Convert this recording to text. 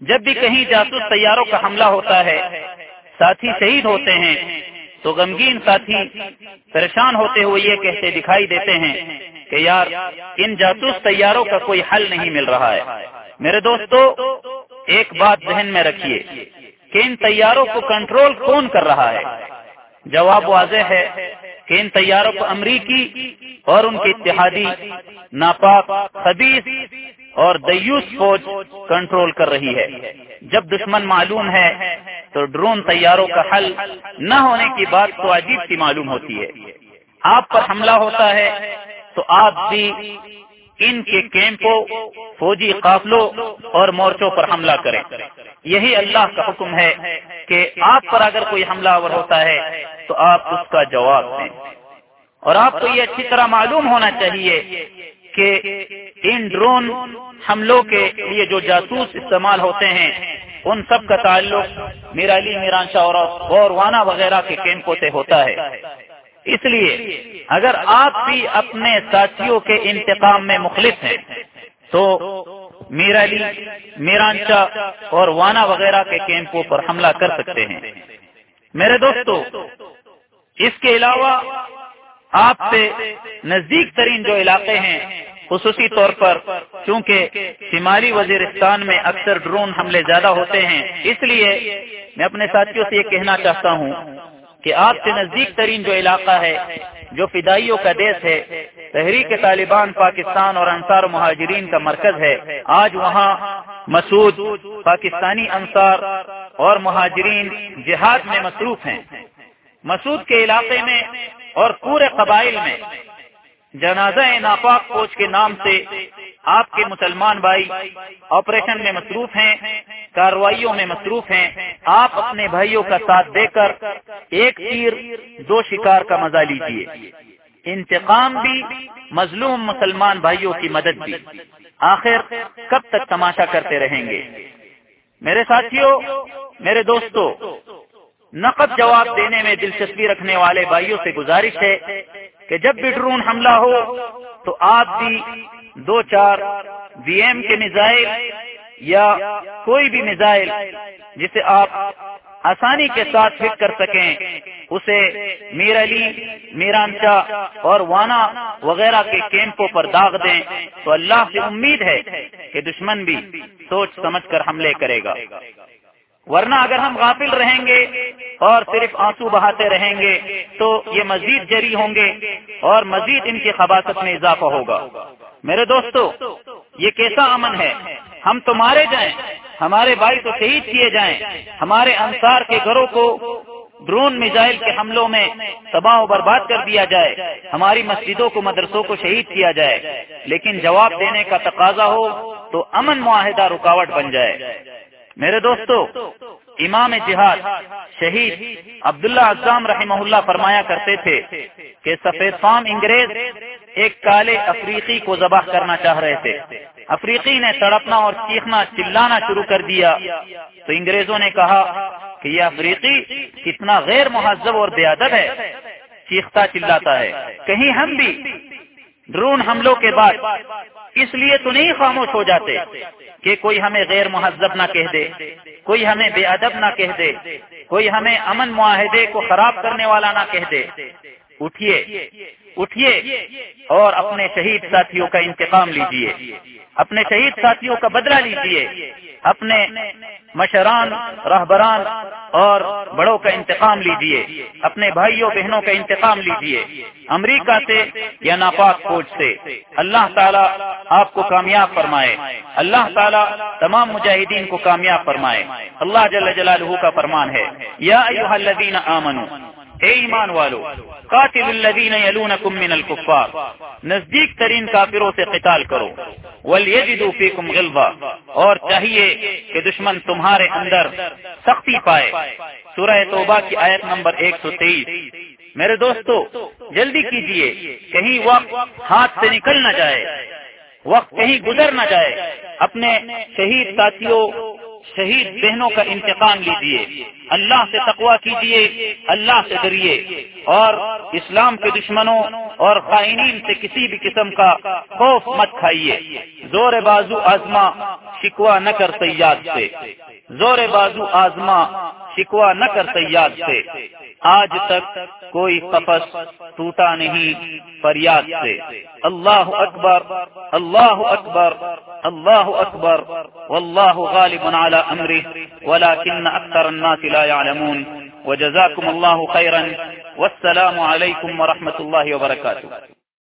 جب بھی کہیں جاسوس طیاروں کا حملہ ہوتا ہے، ساتھی شہید ہوتے ہیں، تو غمگین ساتھی پریشان ہوتے ہوئے یہ کہتے دکھائی دیتے ہیں کہ یار، ان جاسوس طیاروں کا کوئی حل نہیں مل رہا ہے۔ میرے دوستو، ایک بات ذہن میں رکھیے کہ ان طیاروں کو کنٹرول کون کر رہا ہے؟ جواب واضح ہے کہ ان طیاروں کو امریکی اور ان کے اتحادی ناپاک خبیص اور دیوس فوج کنٹرول کر رہی ہے۔ جب دشمن معلوم ہے تو ڈرون طیاروں کا حل نہ ہونے کی بات تو عجیب سی معلوم ہوتی ہے۔ آپ پر حملہ ہوتا ہے تو آپ بھی ان کے کیمپوں، فوجی قافلوں اور مورچوں پر حملہ کریں۔ یہی اللہ کا حکم ہے کہ آپ پر اگر کوئی حملہ آور ہوتا ہے تو آپ اس کا جواب دیں۔ اور آپ کو یہ اچھی طرح معلوم ہونا چاہیے کہ ان ڈرون حملوں کے لیے جو جاسوس استعمال ہوتے ہیں، ان سب کا تعلق میرا علی میران شاہ اور وانا وغیرہ کے کیمپوں سے ہوتا ہے۔ اس لیے اگر آپ بھی اپنے ساتھیوں کے انتقام میں مخلص ہیں، تو میرا علی میرانچا اور وانا وغیرہ کے کیمپوں پر حملہ کر سکتے ہیں۔ میرے دوستو، اس کے علاوہ آپ سے نزدیک ترین جو علاقے ہیں خصوصی طور پر، چونکہ شمالی وزیرستان میں اکثر ڈرون حملے زیادہ ہوتے ہیں، اس لیے میں اپنے ساتھیوں سے یہ کہنا چاہتا ہوں کہ آپ سے نزدیک ترین جو علاقہ ہے، جو فدائیوں کا دیش ہے، تحریک طالبان پاکستان اور انصار مہاجرین کا مرکز ہے، آج وہاں مسعود پاکستانی انصار اور مہاجرین جہاد میں مصروف ہیں۔ مسعود کے علاقے میں اور پورے قبائل میں جنازہ ناپاک فوج کے نام سے آپ کے مسلمان بھائی آپریشن میں مصروف ہیں، کاروائیوں میں مصروف ہیں۔ آپ اپنے بھائیوں کا ساتھ دے کر ایک تیر، دو شکار کا مزہ لیجیے انتقام بھی مظلوم مسلمان بھائیوں کی مدد بھی۔ آخر کب تک تماشا کرتے رہیں گے؟ میرے ساتھیوں، میرے دوستوں نقد جواب دینے میں دلچسپی رکھنے والے بھائیوں سے گزارش ہے کہ جب بھی ڈرون حملہ ہو تو آپ بھی دو چار بی ایم کے میزائل یا کوئی بھی میزائل جسے آپ آسانی کے ساتھ فٹ کر سکیں، اسے میر علی میرانچا اور وانا وغیرہ کے کیمپوں پر داغ دیں تو اللہ سے امید ہے کہ دشمن بھی سوچ سمجھ کر حملے کرے گا۔ ورنہ اگر ہم غافل رہیں گے اور صرف آنسو بہاتے رہیں گے تو یہ مزید جری ہوں گے اور مزید ان کی خباست میں اضافہ ہوگا۔ میرے دوستو، یہ کیسا امن ہے؟ ہم تو مارے جائیں، ہمارے بھائی تو شہید کیے جائیں، ہمارے انصار کے گھروں کو ڈرون میزائل کے حملوں میں تباہ و برباد کر دیا جائے، ہماری مسجدوں کو، مدرسوں کو شہید کیا جائے۔ لیکن جواب دینے کا تقاضا ہو تو امن معاہدہ رکاوٹ بن جائے۔ میرے دوستو، امام جہاد شہید عبداللہ اعظام رحمہ اللہ فرمایا کرتے تھے کہ سفید فام انگریز ایک کالے افریقی کو ذبح کرنا چاہ رہے تھے۔ افریقی نے تڑپنا اور چیخنا، چلانا شروع کر دیا۔ تو انگریزوں نے کہا کہ یہ افریقی کتنا غیر مہذب اور بے ادب ہے، چیختا چلاتا ہے۔ کہیں ہم بھی ڈرون حملوں کے بعد اس لیے تو نہیں خاموش ہو جاتے۔ کہ کوئی ہمیں غیر مہذب نہ کہہ دے، کوئی ہمیں بے ادب نہ کہہ دے، کوئی ہمیں امن معاہدے کو خراب کرنے والا نہ کہہ دے۔ اٹھیے اٹھیے اور اپنے شہید ساتھیوں کا انتقام لیجیے اپنے شہید ساتھیوں کا بدلہ لیجیے اپنے مشران، رہبران اور بڑوں کا انتقام لیجیے اپنے بھائیوں، بہنوں کا انتقام لیجیے امریکہ سے یا ناپاک فوج سے۔ اللہ تعالیٰ آپ کو کامیاب فرمائے۔ اللہ تعالیٰ تمام مجاہدین کو کامیاب فرمائے۔ اللہ جل جلالہ کا فرمان ہے۔ یا الذین آمنوا اے ایمان والو، قاتل الذین یلونکم من الکفار نزدیک ترین کافروں سے قتال کرو ولیجدوا فیکم غلظہ، اور چاہیے کہ دشمن تمہارے اندر سختی پائے۔ سورہ توبہ کی آیت نمبر ایک سو تیئیس۔ میرے دوستو، جلدی کیجیے، کہیں وقت ہاتھ سے نکل نہ جائے، وقت کہیں گزر نہ جائے۔ اپنے شہید ساتھیوں شہید بہنوں کا انتقام لیجیے اللہ سے تقوا کیجیے اللہ سے ڈریے اور اسلام کے دشمنوں اور قائنین سے کسی بھی قسم کا خوف مت کھائیے۔ زور بازو آزما شکوا نہ کر سیاد سے۔ زور بازو آزما شکوا نہ کر سیاد سے۔ آج تک کوئی قفص ٹوٹا نہیں فریاد سے۔ اللہ اکبر اللہ اکبر اللہ اکبر، واللہ غالب على امره ولكن اكثر الناس لا يعلمون وجزاكم الله خيرا والسلام عليكم ورحمة الله وبركاته